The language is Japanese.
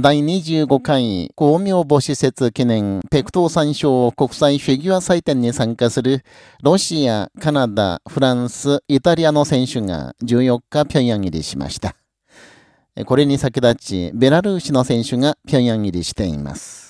第25回光明母施設記念ペクトー山椒国際フィギュア祭典に参加するロシア、カナダ、フランス、イタリアの選手が14日平壌入りしました。これに先立ち、ベラルーシの選手が平壌入りしています。